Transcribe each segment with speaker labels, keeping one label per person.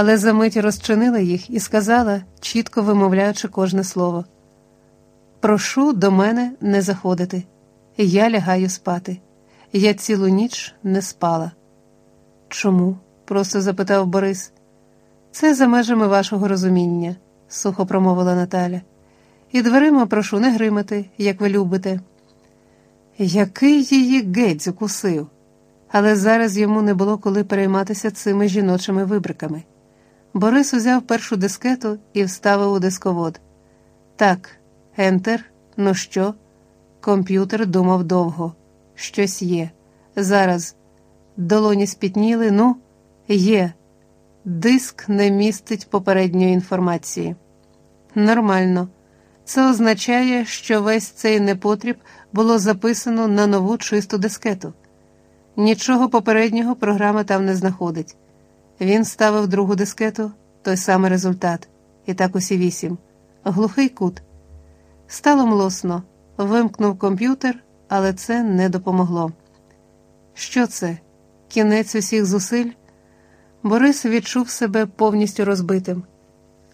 Speaker 1: але за мить розчинила їх і сказала, чітко вимовляючи кожне слово: Прошу до мене не заходити. Я лягаю спати. Я цілу ніч не спала. Чому? просто запитав Борис. Це за межами вашого розуміння, сухо промовила Наталя. І дверима прошу не гримати, як ви любите. Який її геть укусив, але зараз йому не було коли перейматися цими жіночими вибриками. Борис узяв першу дискету і вставив у дисковод. Так, ентер, ну що? Комп'ютер думав довго. Щось є. Зараз. Долоні спітніли, ну, є. Диск не містить попередньої інформації. Нормально. Це означає, що весь цей непотріб було записано на нову чисту дискету. Нічого попереднього програма там не знаходить. Він ставив другу дискету, той самий результат, і так усі вісім. Глухий кут. Стало млосно, вимкнув комп'ютер, але це не допомогло. Що це? Кінець усіх зусиль? Борис відчув себе повністю розбитим.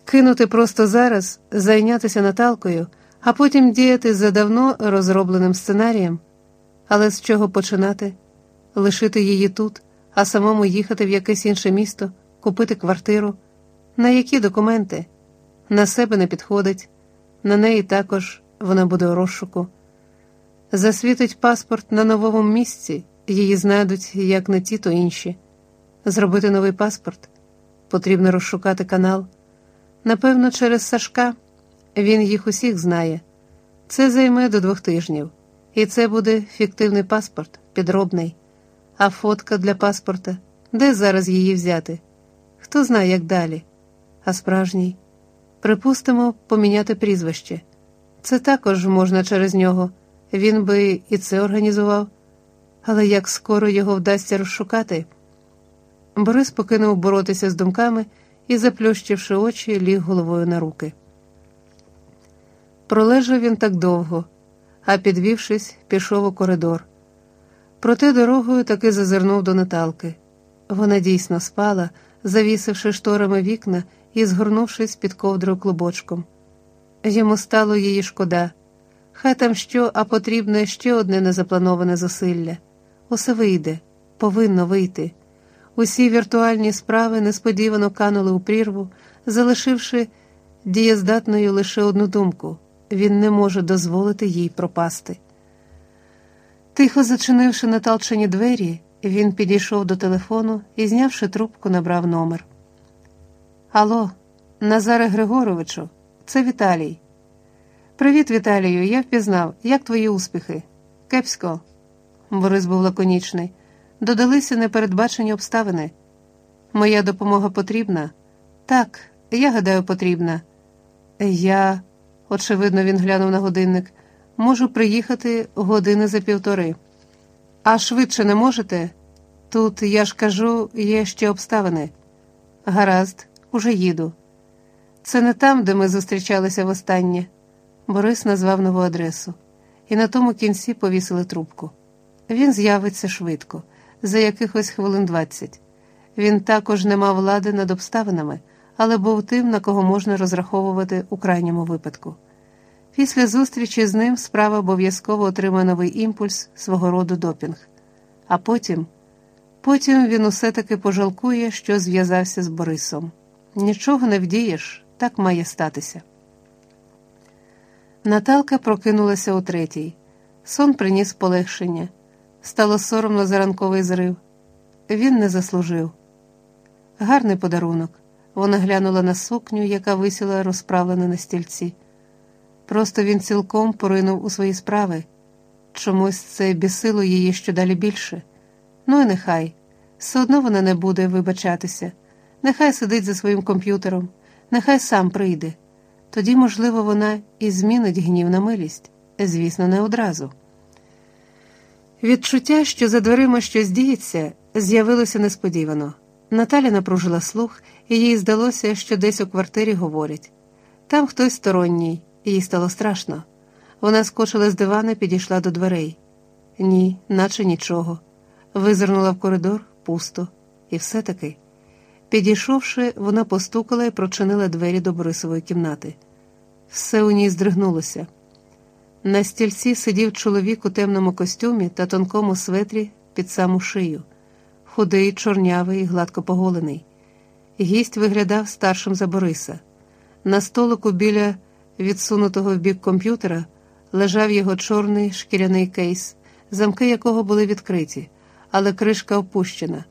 Speaker 1: Кинути просто зараз, зайнятися Наталкою, а потім діяти за давно розробленим сценарієм. Але з чого починати? Лишити її тут, а самому їхати в якесь інше місто, купити квартиру. На які документи? На себе не підходить, на неї також вона буде у розшуку. Засвітить паспорт на новому місці, її знайдуть як не ті, то інші. Зробити новий паспорт потрібно розшукати канал. Напевно, через Сашка він їх усіх знає. Це займе до двох тижнів, і це буде фіктивний паспорт, підробний. А фотка для паспорта, де зараз її взяти? Хто знає, як далі? А справжній? Припустимо, поміняти прізвище. Це також можна через нього. Він би і це організував. Але як скоро його вдасться розшукати? Борис покинув боротися з думками і, заплющивши очі, ліг головою на руки. Пролежав він так довго, а підвівшись, пішов у коридор. Проте дорогою таки зазирнув до Наталки. Вона дійсно спала, завісивши шторами вікна і згорнувшись під ковдрою клубочком. Йому стало її шкода. Хай там що, а потрібне ще одне незаплановане зусилля. Усе вийде, повинно вийти. Усі віртуальні справи несподівано канули у прірву, залишивши дієздатною лише одну думку він не може дозволити їй пропасти. Тихо зачинивши наталчені двері, він підійшов до телефону і, знявши трубку, набрав номер. Алло, Назаре Григоровичу, це Віталій. Привіт, Віталію, я впізнав. Як твої успіхи? Кепсько. Борис був лаконічний. Додалися непередбачені обставини. Моя допомога потрібна? Так, я гадаю, потрібна. Я, очевидно, він глянув на годинник, можу приїхати години за півтори. А швидше не можете? Тут, я ж кажу, є ще обставини. Гаразд, уже їду. Це не там, де ми зустрічалися востаннє. Борис назвав нову адресу, і на тому кінці повісили трубку. Він з'явиться швидко за якихось хвилин двадцять. Він також не мав влади над обставинами, але був тим, на кого можна розраховувати у крайньому випадку. Після зустрічі з ним справа обов'язково отримає новий імпульс свого роду допінг. А потім, потім він усе таки пожалкує, що зв'язався з Борисом. Нічого не вдієш, так має статися. Наталка прокинулася у третій. Сон приніс полегшення. Стало соромно за ранковий зрив. Він не заслужив. Гарний подарунок. Вона глянула на сукню, яка висіла розправлена на стільці. Просто він цілком поринув у свої справи. Чомусь це бісило її щодалі більше. Ну і нехай. Все одно вона не буде вибачатися. Нехай сидить за своїм комп'ютером, нехай сам прийде. Тоді, можливо, вона і змінить гнів на милість, звісно, не одразу. Відчуття, що за дверима щось діється, з'явилося несподівано. Наталя напружила слух, і їй здалося, що десь у квартирі говорять. Там хтось сторонній, їй стало страшно. Вона скочила з дивана, підійшла до дверей. Ні, наче нічого. Визирнула в коридор, пусто, і все таки. Підійшовши, вона постукала і прочинила двері до Борисової кімнати. Все у ній здригнулося. На стільці сидів чоловік у темному костюмі та тонкому светрі під саму шию, худий, чорнявий, і гладко поголений. Гість виглядав старшим за Бориса. На столику біля відсунутого в бік комп'ютера лежав його чорний шкіряний кейс, замки якого були відкриті, але кришка опущена.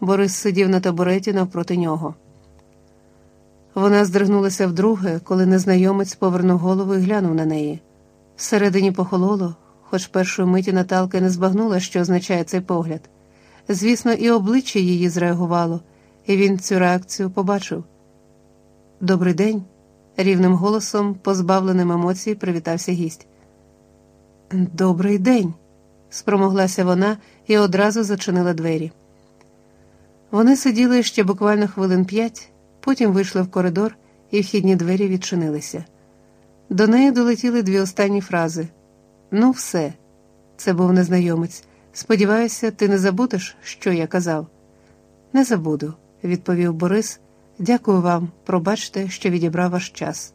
Speaker 1: Борис сидів на табуреті навпроти нього. Вона здригнулася вдруге, коли незнайомець повернув голову і глянув на неї. Всередині похололо, хоч першої миті Наталка не збагнула, що означає цей погляд. Звісно, і обличчя її зреагувало, і він цю реакцію побачив. Добрий день, рівним голосом, позбавленим емоцій, привітався гість. Добрий день, спромоглася вона і одразу зачинила двері. Вони сиділи ще буквально хвилин п'ять, потім вийшли в коридор, і вхідні двері відчинилися. До неї долетіли дві останні фрази. Ну, все, це був незнайомець. Сподіваюся, ти не забудеш, що я казав? Не забуду, відповів Борис. Дякую вам, пробачте, що відібрав ваш час.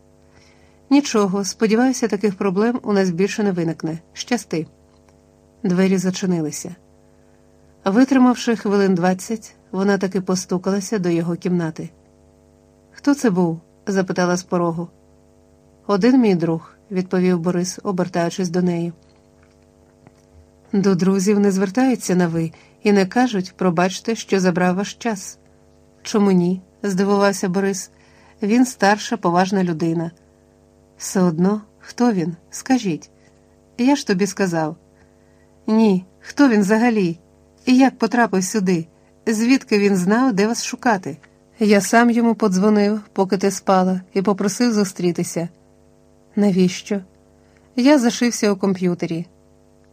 Speaker 1: Нічого, сподіваюся, таких проблем у нас більше не виникне. Щасти. Двері зачинилися. Витримавши хвилин двадцять, вона таки постукалася до його кімнати. Хто це був? запитала з порогу. Один мій друг, відповів Борис, обертаючись до неї. До друзів не звертаються на ви і не кажуть, пробачте, що забрав ваш час. Чому ні? Здивувався Борис. Він старша, поважна людина. Все одно, хто він? Скажіть. Я ж тобі сказав. Ні, хто він взагалі? І як потрапив сюди? Звідки він знав, де вас шукати? Я сам йому подзвонив, поки ти спала, і попросив зустрітися. Навіщо? Я зашився у комп'ютері.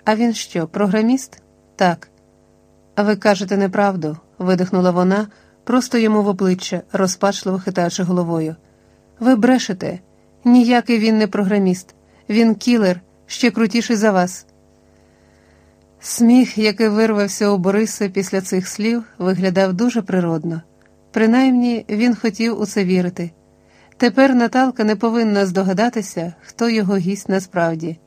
Speaker 1: А він що, програміст? Так. Ви кажете неправду, видихнула вона, просто йому в обличчя, розпачливо хитаючи головою. Ви брешете. Ніякий він не програміст, він кілер, ще крутіший за вас. Сміх, який вирвався у Бориса після цих слів, виглядав дуже природно. Принаймні він хотів у це вірити. Тепер Наталка не повинна здогадатися, хто його гість насправді.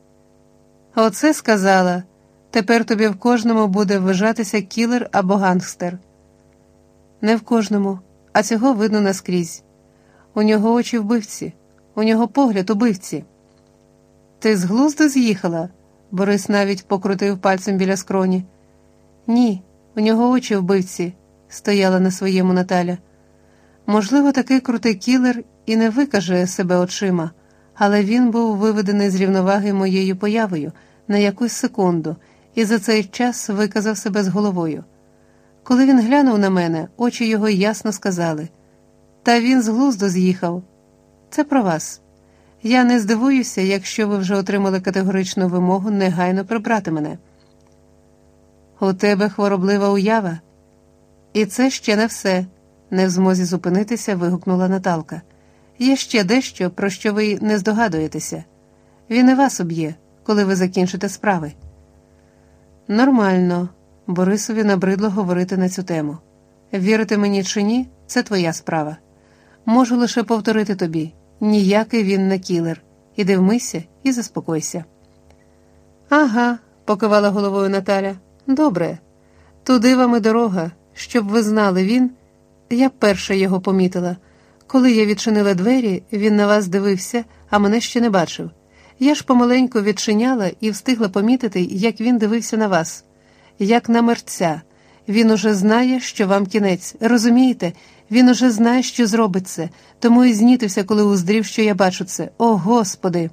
Speaker 1: Оце сказала тепер тобі в кожному буде вважатися кілер або гангстер. Не в кожному, а цього видно наскрізь. У нього очі вбивці, у нього погляд убивці. Ти з глузду з'їхала? Борис навіть покрутив пальцем біля скроні. Ні, у нього очі вбивці, стояла на своєму Наталя. Можливо, такий крутий кілер і не викаже себе очима, але він був виведений з рівноваги моєю появою на якусь секунду і за цей час виказав себе з головою. Коли він глянув на мене, очі його ясно сказали та він з глузду з'їхав. Це про вас. Я не здивуюся, якщо ви вже отримали категоричну вимогу негайно прибрати мене. У тебе хвороблива уява. І це ще не все, не в змозі зупинитися, вигукнула Наталка. Є ще дещо, про що ви не здогадуєтеся. Він і вас уб'є, коли ви закінчите справи. Нормально, Борисові набридло говорити на цю тему. Вірити мені чи ні, це твоя справа. Можу лише повторити тобі ніякий він не кілер. Іди вмийся і заспокойся. Ага, покивала головою Наталя. Добре. Туди вам і дорога, щоб ви знали він. Я перша його помітила. Коли я відчинила двері, він на вас дивився, а мене ще не бачив. Я ж помаленьку відчиняла і встигла помітити, як він дивився на вас, як на мерця. Він уже знає, що вам кінець. Розумієте, він уже знає, що зробить це, тому і знітився, коли уздрів, що я бачу це. О, Господи!